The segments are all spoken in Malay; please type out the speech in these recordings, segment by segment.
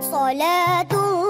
صلاة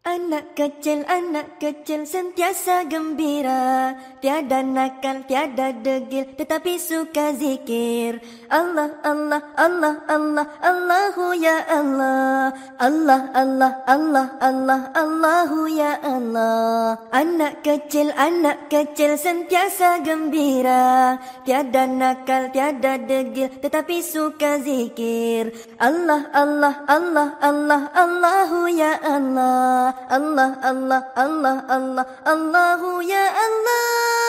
Anak kecil, anak kecil sentiasa gembira. Tiada nakal, tiada degil Tetapi suka zikir. Allah, Allah, Allah, Allah Allahu ya Allah. Allah, Allah, Allah, Allah Allahu ya Allah. Anak kecil, anak kecil sentiasa gembira. Tiada nakal, tiada degil Tetapi suka zikir. Allah, Allah, Allah, Allah Allahu ya Allah Allah Allah Allah Allah Allahu ya Allah